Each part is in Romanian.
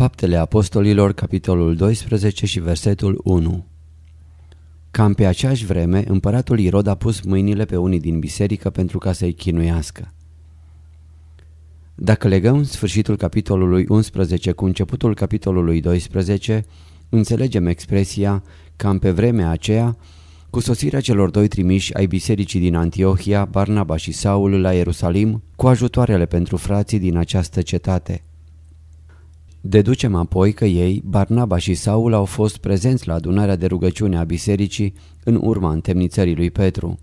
Faptele Apostolilor, capitolul 12 și versetul 1 Cam pe aceeași vreme, împăratul Irod a pus mâinile pe unii din biserică pentru ca să-i chinuiască. Dacă legăm sfârșitul capitolului 11 cu începutul capitolului 12, înțelegem expresia cam pe vremea aceea, cu sosirea celor doi trimiși ai bisericii din Antiohia, Barnaba și Saul la Ierusalim, cu ajutoarele pentru frații din această cetate. Deducem apoi că ei, Barnaba și Saul, au fost prezenți la adunarea de rugăciune a bisericii în urma întemnițării lui Petru.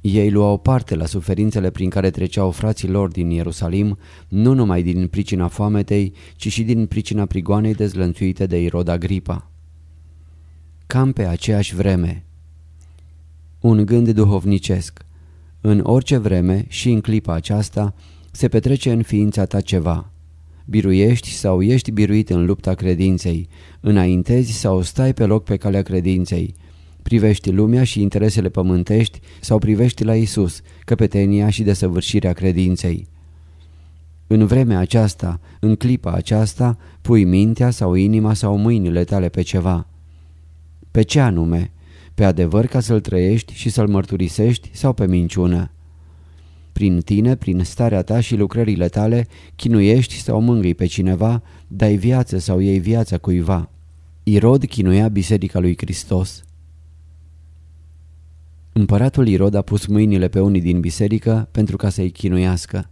Ei luau parte la suferințele prin care treceau frații lor din Ierusalim, nu numai din pricina foametei, ci și din pricina prigoanei dezlănțuite de Irod Agripa. Cam pe aceeași vreme. Un gând duhovnicesc. În orice vreme și în clipa aceasta se petrece în ființa ta ceva. Biruiești sau ești biruit în lupta credinței, înaintezi sau stai pe loc pe calea credinței, privești lumea și interesele pământești sau privești la Isus, căpetenia și desăvârșirea credinței. În vremea aceasta, în clipa aceasta, pui mintea sau inima sau mâinile tale pe ceva. Pe ce anume? Pe adevăr ca să-l trăiești și să-l mărturisești sau pe minciună? Prin tine, prin starea ta și lucrările tale, chinuiești sau mângâi pe cineva, dai viață sau iei viața cuiva. Irod chinuia biserica lui Hristos. Împăratul Irod a pus mâinile pe unii din biserică pentru ca să-i chinuiască.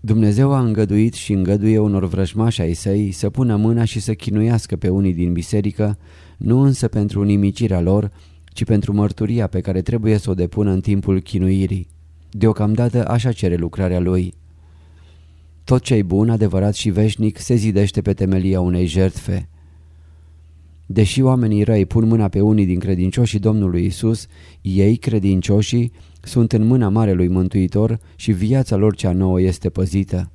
Dumnezeu a îngăduit și îngăduie unor vrăjmași ai săi să pună mâna și să chinuiască pe unii din biserică, nu însă pentru nimicirea lor, ci pentru mărturia pe care trebuie să o depună în timpul chinuirii. Deocamdată așa cere lucrarea lui. Tot ce-i bun, adevărat și veșnic se zidește pe temelia unei jertfe. Deși oamenii răi pun mâna pe unii din credincioșii Domnului Isus, ei, credincioșii, sunt în mâna Marelui Mântuitor și viața lor cea nouă este păzită.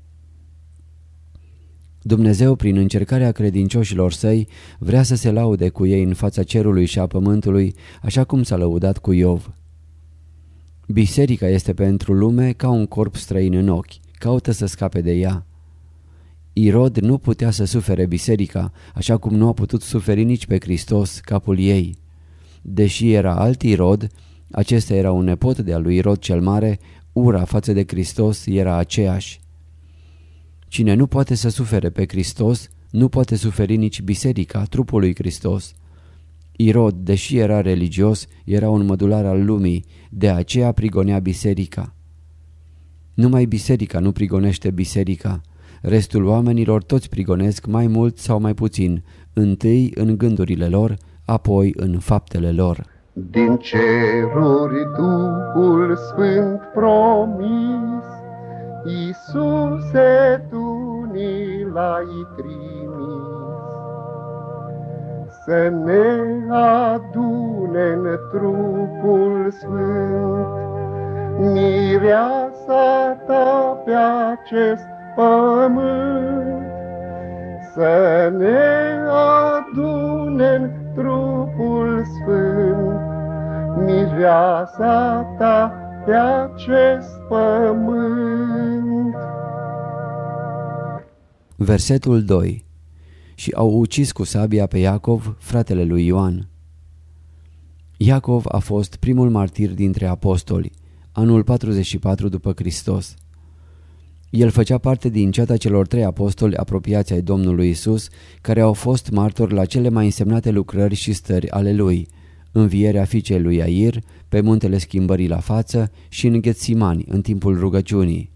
Dumnezeu, prin încercarea credincioșilor săi, vrea să se laude cu ei în fața cerului și a pământului, așa cum s-a lăudat cu Iov. Biserica este pentru lume ca un corp străin în ochi, caută să scape de ea. Irod nu putea să sufere biserica, așa cum nu a putut suferi nici pe Hristos, capul ei. Deși era alt Irod, acesta era un nepot de al lui Irod cel Mare, ura față de Hristos era aceeași. Cine nu poate să sufere pe Hristos, nu poate suferi nici biserica, trupul lui Hristos. Irod, deși era religios, era un mădular al lumii, de aceea prigonea biserica. Numai biserica nu prigonește biserica. Restul oamenilor toți prigonesc mai mult sau mai puțin, întâi în gândurile lor, apoi în faptele lor. Din ceruri Duhul Sfânt promis, Iisuse, Tu ni l-ai trimis. Să ne adune în trupul sfânt, Mireasa Ta pe acest pământ, Să ne adune în trupul sfânt, Mireasa Ta pe acest pământ. Versetul 2 Și au ucis cu sabia pe Iacov, fratele lui Ioan. Iacov a fost primul martir dintre apostoli, anul 44 după Hristos. El făcea parte din ceata celor trei apostoli apropiați ai Domnului Isus, care au fost martori la cele mai însemnate lucrări și stări ale lui, învierea fiicei lui Air, pe muntele schimbării la față și în Ghetsimani, în timpul rugăciunii.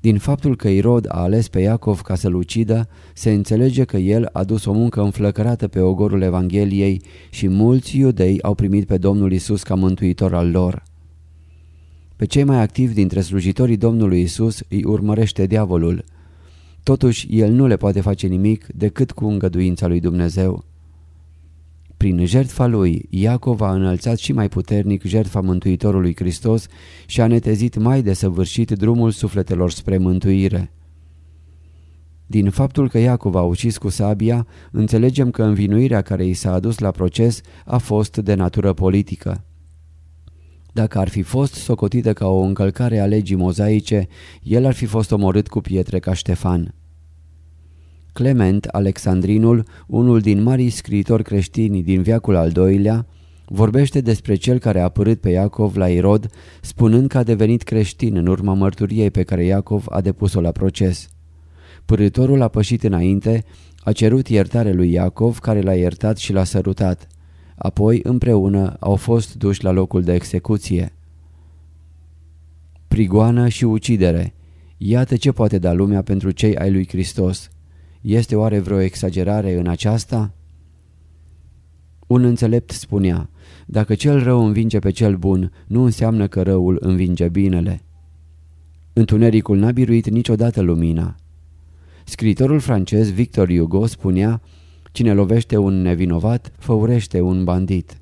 Din faptul că Irod a ales pe Iacov ca să-l ucidă, se înțelege că el a dus o muncă înflăcărată pe ogorul Evangheliei și mulți iudei au primit pe Domnul Isus ca mântuitor al lor. Pe cei mai activi dintre slujitorii Domnului Isus îi urmărește diavolul. Totuși, el nu le poate face nimic decât cu îngăduința lui Dumnezeu. Prin jertfa lui, Iacov a înălțat și mai puternic jertfa Mântuitorului Hristos și a netezit mai desăvârșit drumul sufletelor spre mântuire. Din faptul că Iacov a ucis cu sabia, înțelegem că învinuirea care i s-a adus la proces a fost de natură politică. Dacă ar fi fost socotită ca o încălcare a legii mozaice, el ar fi fost omorât cu pietre ca Ștefan. Clement Alexandrinul, unul din marii scriitori creștini din viacul al doilea, vorbește despre cel care a apărât pe Iacov la Irod, spunând că a devenit creștin în urma mărturiei pe care Iacov a depus-o la proces. Părâtorul a pășit înainte, a cerut iertare lui Iacov, care l-a iertat și l-a sărutat. Apoi, împreună, au fost duși la locul de execuție. Prigoană și ucidere. Iată ce poate da lumea pentru cei ai lui Hristos. Este oare vreo exagerare în aceasta? Un înțelept spunea, dacă cel rău învinge pe cel bun, nu înseamnă că răul învinge binele. Întunericul n-a biruit niciodată lumina. Scritorul francez Victor Hugo spunea, cine lovește un nevinovat, făurește un bandit.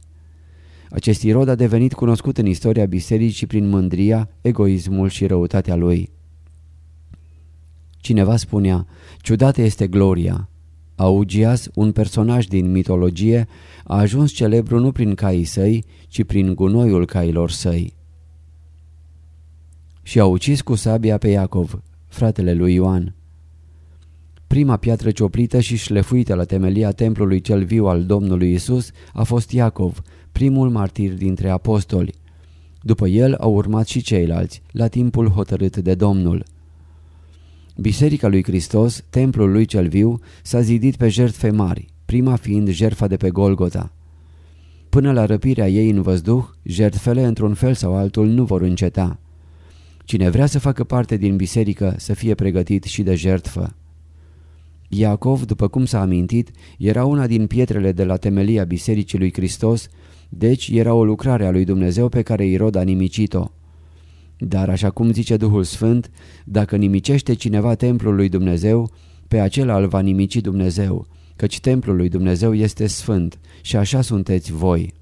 Acest irod a devenit cunoscut în istoria bisericii prin mândria, egoismul și răutatea lui. Cineva spunea, ciudată este gloria. Augias, un personaj din mitologie, a ajuns celebru nu prin caii săi, ci prin gunoiul cailor săi. Și a ucis cu sabia pe Iacov, fratele lui Ioan. Prima piatră cioplită și șlefuită la temelia templului cel viu al Domnului Isus a fost Iacov, primul martir dintre apostoli. După el au urmat și ceilalți, la timpul hotărât de Domnul. Biserica lui Hristos, templul lui cel viu, s-a zidit pe jertfe mari, prima fiind jertfa de pe Golgota. Până la răpirea ei în văzduh, jertfele într-un fel sau altul nu vor înceta. Cine vrea să facă parte din biserică să fie pregătit și de jertfă. Iacov, după cum s-a amintit, era una din pietrele de la temelia Bisericii lui Hristos, deci era o lucrare a lui Dumnezeu pe care Irod a nimicit-o. Dar așa cum zice Duhul Sfânt, dacă nimicește cineva templul lui Dumnezeu, pe acela îl va nimici Dumnezeu, căci templul lui Dumnezeu este sfânt și așa sunteți voi.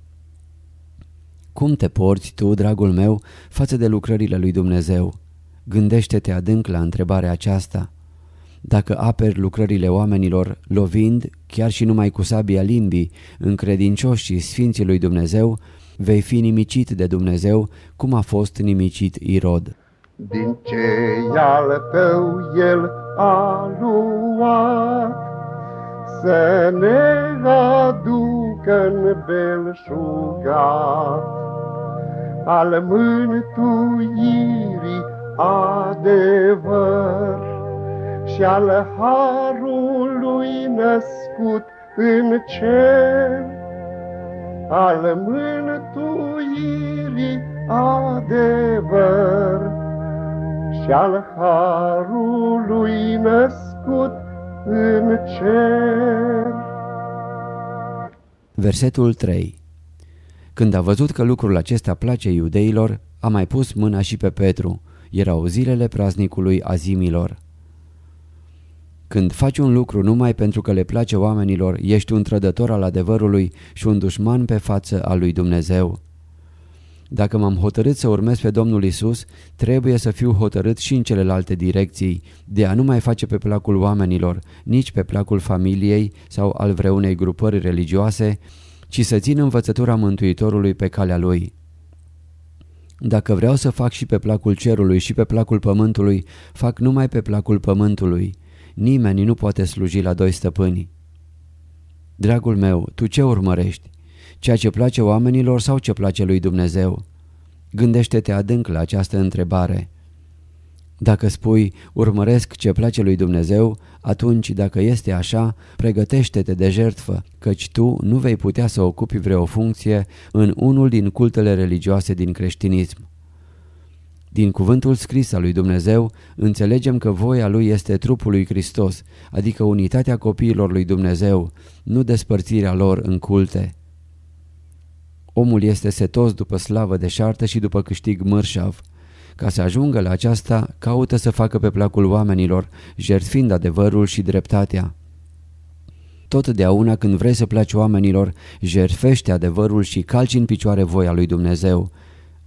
Cum te porți tu, dragul meu, față de lucrările lui Dumnezeu? Gândește-te adânc la întrebarea aceasta. Dacă aperi lucrările oamenilor, lovind, chiar și numai cu sabia limbii, încredincioșii Sfinții lui Dumnezeu, vei fi nimicit de Dumnezeu, cum a fost nimicit Irod. Din ce al tău el a luat, să ne aducă în belșugat al mântuirii adevăr și al harului născut în cer al mântuirii adevăr și al harului născut în cer. Versetul 3 Când a văzut că lucrul acesta place iudeilor, a mai pus mâna și pe Petru. Erau zilele praznicului azimilor. Când faci un lucru numai pentru că le place oamenilor, ești un trădător al adevărului și un dușman pe față al lui Dumnezeu. Dacă m-am hotărât să urmez pe Domnul Isus, trebuie să fiu hotărât și în celelalte direcții, de a nu mai face pe placul oamenilor, nici pe placul familiei sau al vreunei grupări religioase, ci să țin învățătura Mântuitorului pe calea Lui. Dacă vreau să fac și pe placul cerului și pe placul pământului, fac numai pe placul pământului. Nimeni nu poate sluji la doi stăpâni. Dragul meu, tu ce urmărești? Ceea ce place oamenilor sau ce place lui Dumnezeu? Gândește-te adânc la această întrebare. Dacă spui, urmăresc ce place lui Dumnezeu, atunci, dacă este așa, pregătește-te de jertfă, căci tu nu vei putea să ocupi vreo funcție în unul din cultele religioase din creștinism. Din cuvântul scris al lui Dumnezeu, înțelegem că voia lui este trupul lui Hristos, adică unitatea copiilor lui Dumnezeu, nu despărțirea lor în culte. Omul este setos după slavă deșartă și după câștig mărșav. Ca să ajungă la aceasta, caută să facă pe placul oamenilor, jertfind adevărul și dreptatea. Totdeauna când vrei să placi oamenilor, jertfește adevărul și calci în picioare voia lui Dumnezeu.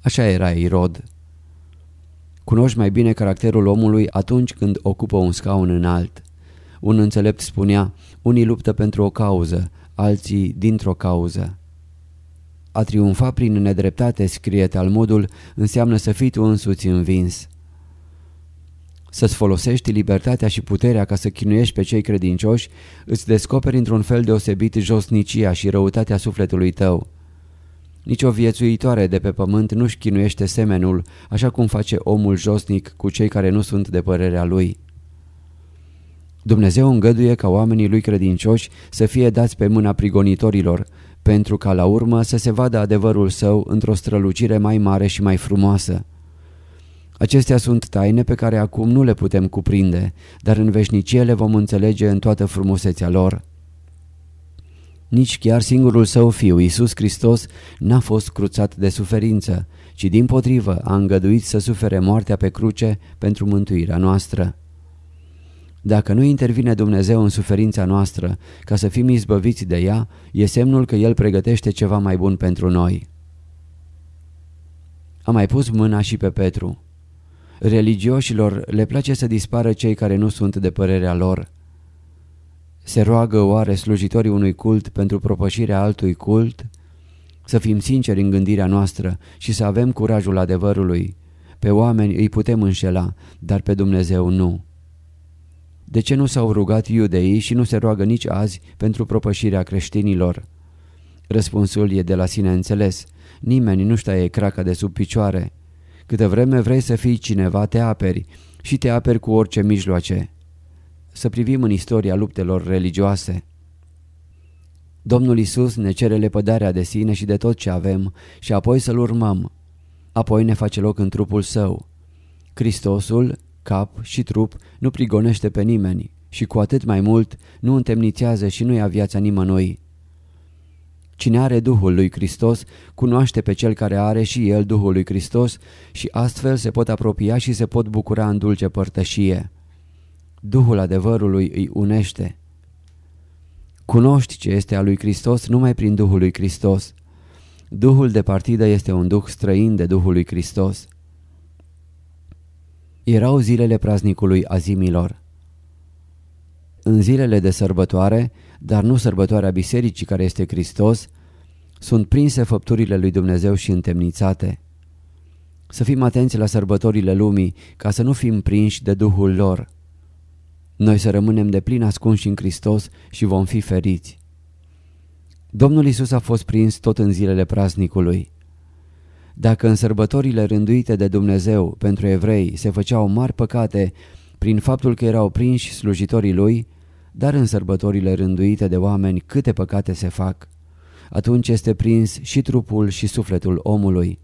Așa era Irod. Cunoști mai bine caracterul omului atunci când ocupă un scaun înalt. Un înțelept spunea, unii luptă pentru o cauză, alții dintr-o cauză. A triumfa prin nedreptate, scrie Talmudul, înseamnă să fii tu însuți învins. Să-ți folosești libertatea și puterea ca să chinuiești pe cei credincioși, îți descoperi într-un fel deosebit josnicia și răutatea sufletului tău. Nici o viețuitoare de pe pământ nu-și chinuiește semenul, așa cum face omul josnic cu cei care nu sunt de părerea lui. Dumnezeu îngăduie ca oamenii lui credincioși să fie dați pe mâna prigonitorilor, pentru ca la urmă să se vadă adevărul său într-o strălucire mai mare și mai frumoasă. Acestea sunt taine pe care acum nu le putem cuprinde, dar în veșnicie le vom înțelege în toată frumusețea lor. Nici chiar singurul său fiu, Iisus Hristos, n-a fost cruțat de suferință, ci din potrivă a îngăduit să sufere moartea pe cruce pentru mântuirea noastră. Dacă nu intervine Dumnezeu în suferința noastră ca să fim izbăviți de ea, e semnul că El pregătește ceva mai bun pentru noi. A mai pus mâna și pe Petru. Religioșilor le place să dispară cei care nu sunt de părerea lor. Se roagă oare slujitorii unui cult pentru propășirea altui cult? Să fim sinceri în gândirea noastră și să avem curajul adevărului. Pe oameni îi putem înșela, dar pe Dumnezeu nu. De ce nu s-au rugat iudeii și nu se roagă nici azi pentru propășirea creștinilor? Răspunsul e de la sine înțeles. Nimeni nu știe craca de sub picioare. Câte vreme vrei să fii cineva, te aperi și te aperi cu orice mijloace. Să privim în istoria luptelor religioase. Domnul Isus ne cere lepădarea de sine și de tot ce avem și apoi să-L urmăm. Apoi ne face loc în trupul Său. Hristosul cap și trup nu prigonește pe nimeni și cu atât mai mult nu întemnițează și nu ia viața nimănui. Cine are Duhul lui Hristos cunoaște pe cel care are și el Duhul lui Hristos și astfel se pot apropia și se pot bucura în dulce părtășie. Duhul adevărului îi unește. Cunoști ce este a lui Hristos numai prin Duhul lui Hristos. Duhul de partidă este un duh străin de Duhul lui Hristos. Erau zilele praznicului azimilor. În zilele de sărbătoare, dar nu sărbătoarea bisericii care este Hristos, sunt prinse făpturile lui Dumnezeu și întemnițate. Să fim atenți la sărbătorile lumii ca să nu fim prinși de Duhul lor. Noi să rămânem de plin ascunși în Hristos și vom fi feriți. Domnul Isus a fost prins tot în zilele praznicului. Dacă în sărbătorile rânduite de Dumnezeu pentru evrei se făceau mari păcate prin faptul că erau prinși slujitorii lui, dar în sărbătorile rânduite de oameni câte păcate se fac, atunci este prins și trupul și sufletul omului.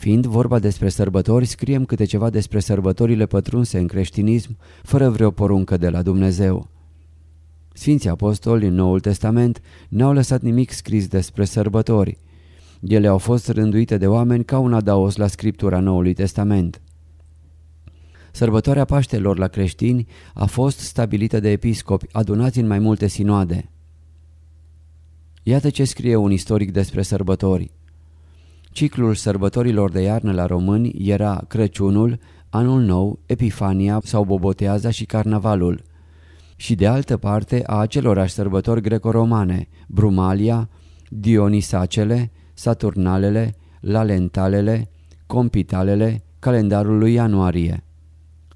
Fiind vorba despre sărbători, scriem câte ceva despre sărbătorile pătrunse în creștinism, fără vreo poruncă de la Dumnezeu. Sfinții apostoli în Noul Testament n-au lăsat nimic scris despre sărbători, ele au fost rânduite de oameni ca un adaos la scriptura Noului Testament. Sărbătoarea Paștelor la creștini a fost stabilită de episcopi adunați în mai multe sinoade. Iată ce scrie un istoric despre sărbători. Ciclul sărbătorilor de iarnă la români era Crăciunul, Anul Nou, Epifania sau Boboteaza și Carnavalul și de altă parte a acelorași sărbători greco-romane, Brumalia, Dionisacele, Saturnalele, Lalentalele, Compitalele, calendarul lui ianuarie.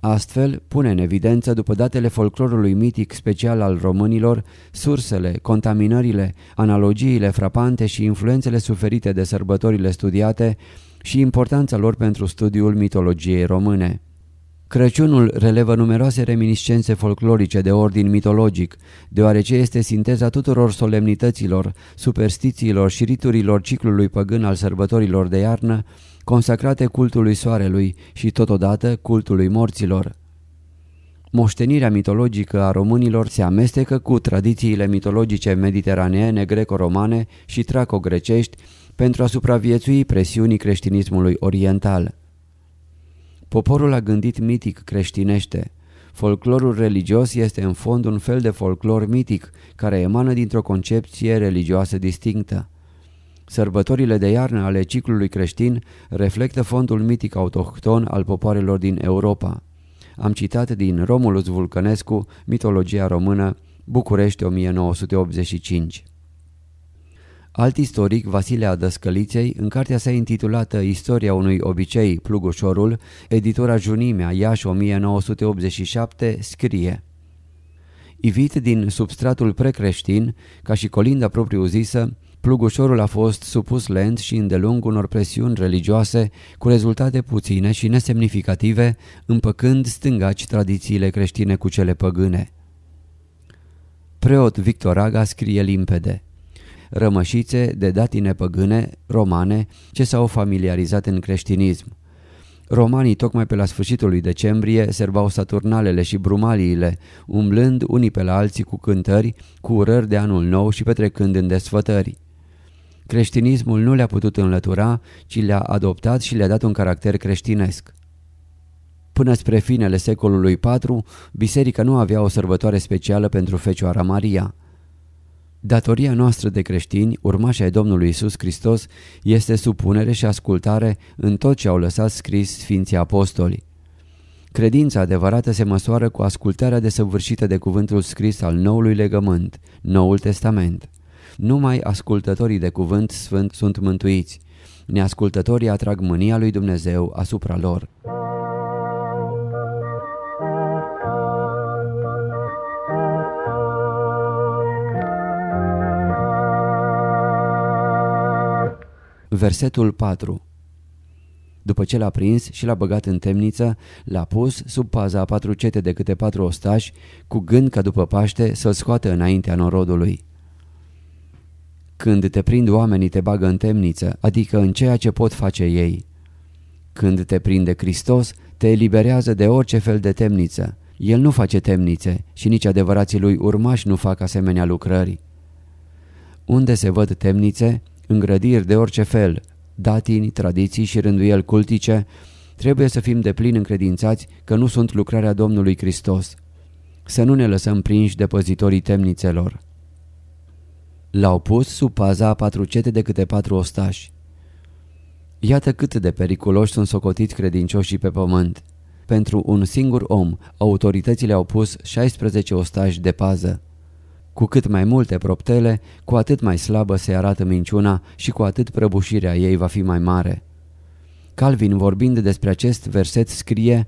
Astfel, pune în evidență, după datele folclorului mitic special al românilor, sursele, contaminările, analogiile frapante și influențele suferite de sărbătorile studiate și importanța lor pentru studiul mitologiei române. Crăciunul relevă numeroase reminiscențe folclorice de ordin mitologic, deoarece este sinteza tuturor solemnităților, superstițiilor și riturilor ciclului păgân al sărbătorilor de iarnă, consacrate cultului soarelui și totodată cultului morților. Moștenirea mitologică a românilor se amestecă cu tradițiile mitologice mediteraneene, greco-romane și traco-grecești pentru a supraviețui presiunii creștinismului oriental. Poporul a gândit mitic creștinește. Folclorul religios este în fond un fel de folclor mitic care emană dintr-o concepție religioasă distinctă. Sărbătorile de iarnă ale ciclului creștin reflectă fondul mitic autohton al popoarelor din Europa. Am citat din Romulus Vulcănescu, Mitologia română, București 1985. Alt istoric, Vasile Adăscăliței, în cartea sa intitulată Istoria unui obicei, Plugușorul, editora Junimea, Iași 1987, scrie Ivit din substratul precreștin, ca și colinda propriu-zisă, Plugușorul a fost supus lent și îndelung unor presiuni religioase cu rezultate puține și nesemnificative, împăcând stângaci tradițiile creștine cu cele păgâne. Preot Victor Aga scrie limpede rămășițe de datine păgâne, romane, ce s-au familiarizat în creștinism. Romanii, tocmai pe la sfârșitul lui decembrie, servau saturnalele și brumaliile, umblând unii pe la alții cu cântări, cu urări de anul nou și petrecând în desfătări. Creștinismul nu le-a putut înlătura, ci le-a adoptat și le-a dat un caracter creștinesc. Până spre finele secolului IV, biserica nu avea o sărbătoare specială pentru Fecioara Maria. Datoria noastră de creștini, urmași ai Domnului Isus Hristos, este supunere și ascultare în tot ce au lăsat scris Sfinții Apostoli. Credința adevărată se măsoară cu ascultarea desăvârșită de cuvântul scris al noului legământ, Noul Testament. Numai ascultătorii de cuvânt sfânt sunt mântuiți. Neascultătorii atrag mânia lui Dumnezeu asupra lor. Versetul 4 După ce l-a prins și l-a băgat în temniță, l-a pus sub paza a patru cete de câte patru ostași, cu gând ca după Paște să-l scoată înaintea norodului. Când te prind oamenii te bagă în temniță, adică în ceea ce pot face ei. Când te prinde Hristos, te eliberează de orice fel de temniță. El nu face temnițe și nici adevărații lui urmași nu fac asemenea lucrări. Unde se văd temnițe, îngrădiri de orice fel, datini, tradiții și rânduieli cultice, trebuie să fim de plin încredințați că nu sunt lucrarea Domnului Hristos. Să nu ne lăsăm prinși de păzitorii temnițelor. L-au pus sub paza a patru cete de câte patru ostași. Iată cât de periculoși sunt socotiți credincioșii pe pământ. Pentru un singur om, autoritățile au pus 16 ostași de pază. Cu cât mai multe proptele, cu atât mai slabă se arată minciuna și cu atât prăbușirea ei va fi mai mare. Calvin, vorbind despre acest verset, scrie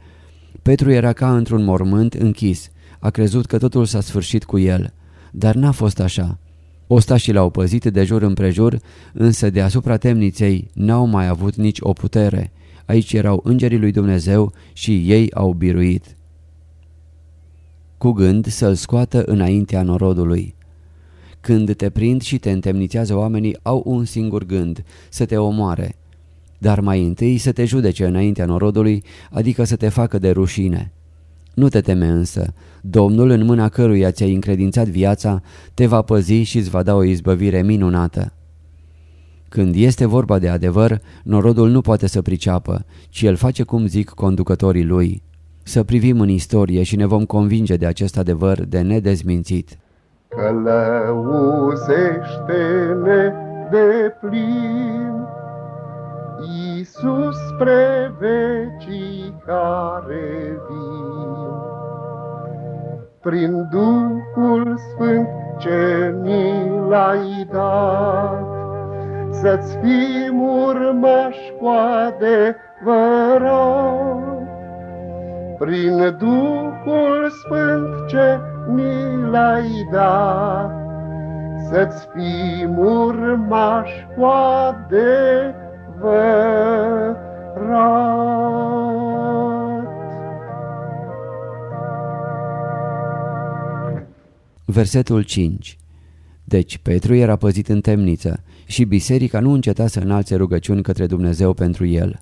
Petru era ca într-un mormânt închis, a crezut că totul s-a sfârșit cu el, dar n-a fost așa. Ostașii l-au păzit de jur împrejur, însă deasupra temniței n-au mai avut nici o putere. Aici erau îngerii lui Dumnezeu și ei au biruit cu gând să-l scoată înaintea norodului. Când te prind și te întemnițează oamenii, au un singur gând, să te omoare. Dar mai întâi să te judece înaintea norodului, adică să te facă de rușine. Nu te teme însă, Domnul în mâna căruia ți-ai încredințat viața, te va păzi și îți va da o izbăvire minunată. Când este vorba de adevăr, norodul nu poate să priceapă, ci el face cum zic conducătorii lui. Să privim în istorie și ne vom convinge de acest adevăr de nedezmințit. Călăuzește-ne de plin, Iisus spre vecii care vin. Prin Duhul Sfânt ce ni l-ai dat, Să-ți fim urmași cu adevărat, prin Duhul Sfânt ce mi l-ai dat, să-ți fim urmaș cu adevărat. Versetul 5 Deci Petru era păzit în temniță și biserica nu înceta să înalțe rugăciuni către Dumnezeu pentru el.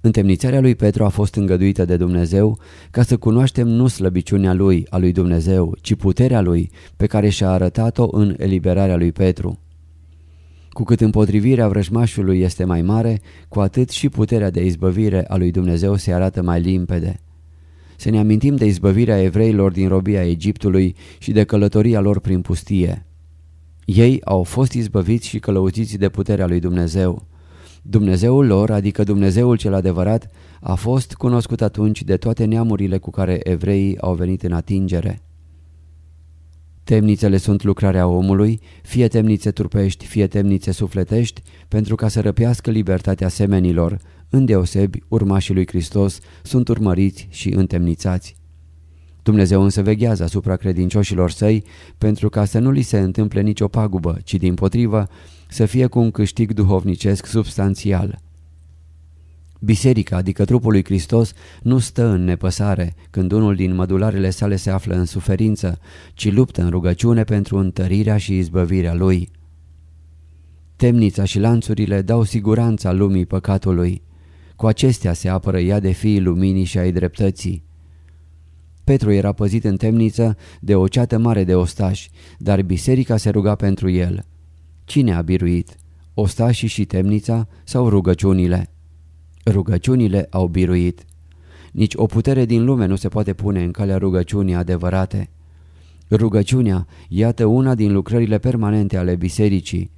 Întemnițarea lui Petru a fost îngăduită de Dumnezeu ca să cunoaștem nu slăbiciunea lui, a lui Dumnezeu, ci puterea lui pe care și-a arătat-o în eliberarea lui Petru. Cu cât împotrivirea vrăjmașului este mai mare, cu atât și puterea de izbăvire a lui Dumnezeu se arată mai limpede. Să ne amintim de izbăvirea evreilor din robia Egiptului și de călătoria lor prin pustie. Ei au fost izbăviți și călăuziți de puterea lui Dumnezeu. Dumnezeul lor, adică Dumnezeul cel adevărat, a fost cunoscut atunci de toate neamurile cu care evreii au venit în atingere. Temnițele sunt lucrarea omului, fie temnițe turpești, fie temnițe sufletești, pentru ca să răpească libertatea semenilor, îndeosebi urmașii lui Hristos sunt urmăriți și întemnițați. Dumnezeu însă veghează asupra credincioșilor săi pentru ca să nu li se întâmple nicio pagubă, ci din potrivă să fie cu un câștig duhovnicesc substanțial. Biserica, adică trupul lui Hristos, nu stă în nepăsare când unul din mădularele sale se află în suferință, ci luptă în rugăciune pentru întărirea și izbăvirea lui. Temnița și lanțurile dau siguranța lumii păcatului. Cu acestea se apără ea de fiii luminii și ai dreptății. Petru era păzit în temniță de o ceată mare de ostași, dar biserica se ruga pentru el. Cine a biruit? Ostașii și temnița sau rugăciunile? Rugăciunile au biruit. Nici o putere din lume nu se poate pune în calea rugăciunii adevărate. Rugăciunea, iată una din lucrările permanente ale bisericii.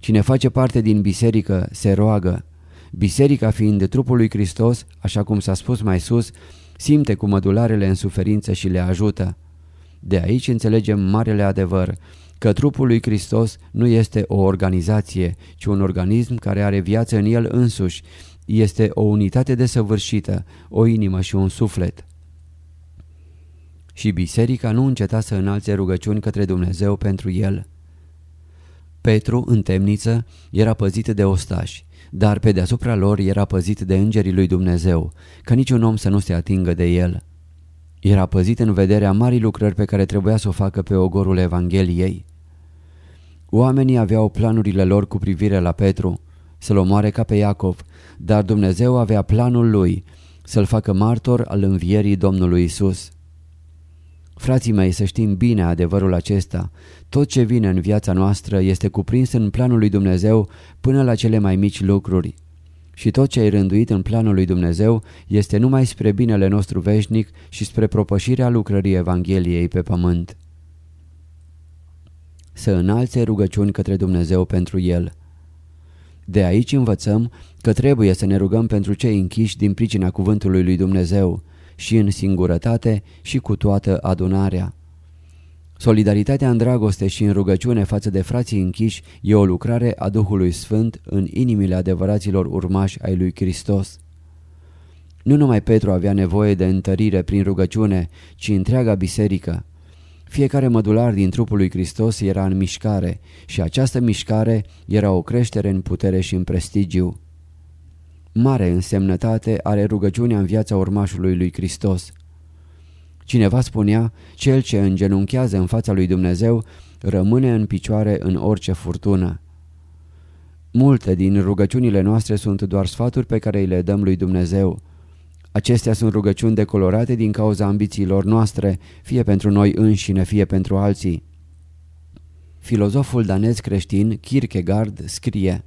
Cine face parte din biserică se roagă. Biserica fiind de trupul lui Hristos, așa cum s-a spus mai sus, simte cu mădularele în suferință și le ajută. De aici înțelegem marele adevăr, că trupul lui Hristos nu este o organizație, ci un organism care are viață în el însuși, este o unitate desăvârșită, o inimă și un suflet. Și biserica nu înceta să înalțe rugăciuni către Dumnezeu pentru el. Petru, în temniță, era păzit de ostași, dar pe deasupra lor era păzit de îngerii lui Dumnezeu, ca niciun om să nu se atingă de el. Era păzit în vederea marii lucrări pe care trebuia să o facă pe ogorul Evangheliei. Oamenii aveau planurile lor cu privire la Petru, să-l omoare ca pe Iacov, dar Dumnezeu avea planul lui, să-l facă martor al învierii Domnului Isus. Frații mei, să știm bine adevărul acesta. Tot ce vine în viața noastră este cuprins în planul lui Dumnezeu până la cele mai mici lucruri. Și tot ce ai rânduit în planul lui Dumnezeu este numai spre binele nostru veșnic și spre propășirea lucrării Evangheliei pe pământ. Să înalțe rugăciuni către Dumnezeu pentru el. De aici învățăm că trebuie să ne rugăm pentru cei închiși din pricina cuvântului lui Dumnezeu, și în singurătate și cu toată adunarea. Solidaritatea în dragoste și în rugăciune față de frații închiși e o lucrare a Duhului Sfânt în inimile adevăraților urmași ai lui Hristos. Nu numai Petru avea nevoie de întărire prin rugăciune, ci întreaga biserică. Fiecare mădular din trupul lui Hristos era în mișcare și această mișcare era o creștere în putere și în prestigiu. Mare însemnătate are rugăciunea în viața urmașului lui Hristos. Cineva spunea, cel ce îngenunchează în fața lui Dumnezeu rămâne în picioare în orice furtună. Multe din rugăciunile noastre sunt doar sfaturi pe care îi le dăm lui Dumnezeu. Acestea sunt rugăciuni decolorate din cauza ambițiilor noastre, fie pentru noi înșine, fie pentru alții. Filozoful danez creștin Kierkegaard scrie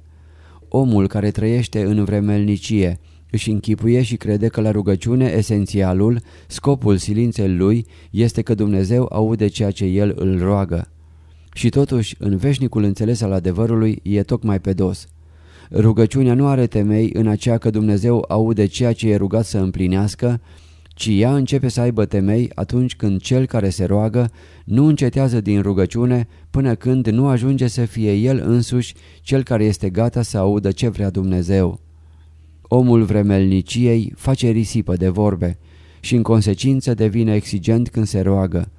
Omul care trăiește în vremelnicie își închipuie și crede că la rugăciune esențialul, scopul silinței lui, este că Dumnezeu aude ceea ce el îl roagă. Și totuși, în veșnicul înțeles al adevărului, e tocmai pe dos. Rugăciunea nu are temei în aceea că Dumnezeu aude ceea ce e rugat să împlinească, ci ea începe să aibă temei atunci când cel care se roagă nu încetează din rugăciune până când nu ajunge să fie el însuși cel care este gata să audă ce vrea Dumnezeu. Omul vremelniciei face risipă de vorbe și în consecință devine exigent când se roagă,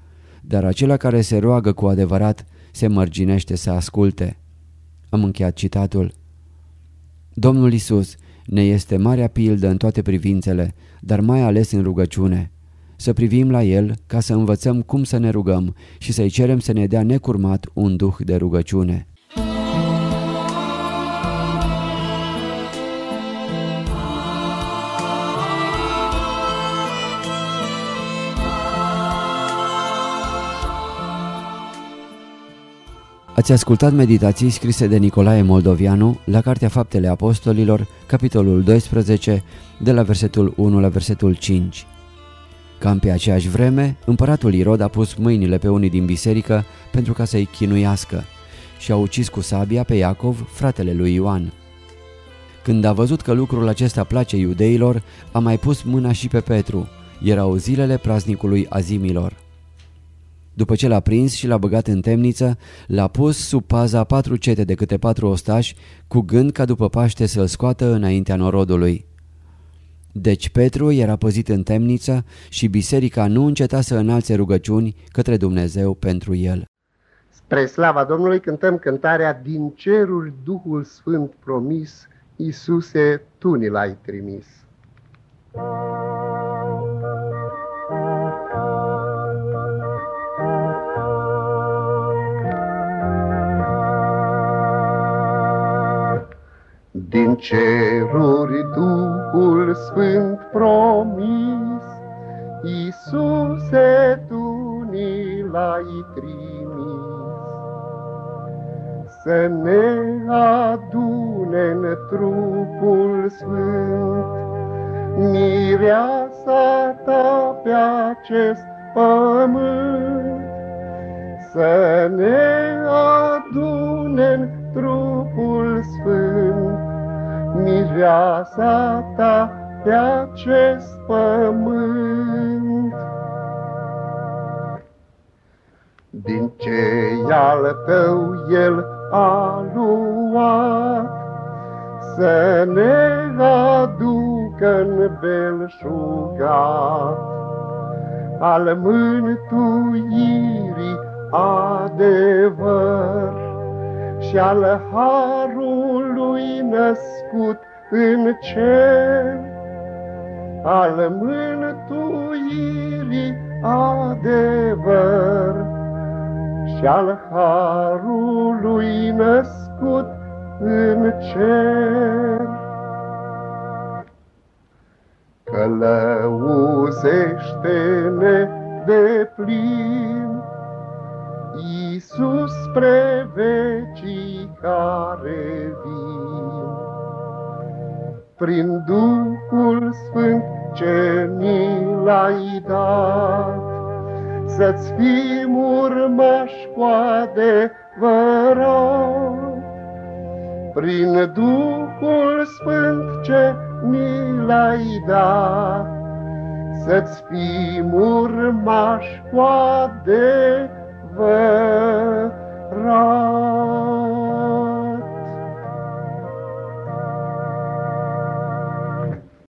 dar acela care se roagă cu adevărat se mărginește să asculte. Am încheiat citatul. Domnul Isus ne este marea pildă în toate privințele, dar mai ales în rugăciune. Să privim la El ca să învățăm cum să ne rugăm și să-i cerem să ne dea necurmat un duh de rugăciune. Ați ascultat meditații scrise de Nicolae Moldovianu la Cartea Faptele Apostolilor, capitolul 12, de la versetul 1 la versetul 5. Cam pe aceeași vreme, împăratul Irod a pus mâinile pe unii din biserică pentru ca să-i chinuiască și a ucis cu sabia pe Iacov, fratele lui Ioan. Când a văzut că lucrul acesta place iudeilor, a mai pus mâna și pe Petru. Erau zilele praznicului azimilor. După ce l-a prins și l-a băgat în temniță, l-a pus sub paza patru cete de câte patru ostași, cu gând ca după Paște să-l scoată înaintea norodului. Deci Petru era păzit în temniță și biserica nu înceta să înalțe rugăciuni către Dumnezeu pentru el. Spre slava Domnului cântăm cântarea Din cerul Duhul Sfânt promis, Iisuse, Tu ni l-ai trimis. Din ceruri Duhul Sfânt promis, Iisuse, Tu ni l-ai trimis. Să ne adune în trupul sfânt, Mireasa Ta pe acest pământ. Să ne adune în trupul sfânt, mireasa ta pe acest pământ. Din ce al tău el a luat, să ne aducă în belșugat, al mântuirii adevăr și al harului născut în cer, al mântuirii adevăr și al harului născut în cer. Călăuzește-ne de plin, Iisus spre vecii care vin. Prin Duhul Sfânt ce ni l-ai dat, Să-ți fim urmași cu adevărat. Prin Duhul Sfânt ce ni l-ai dat, Să-ți fim urmași cu adevărat.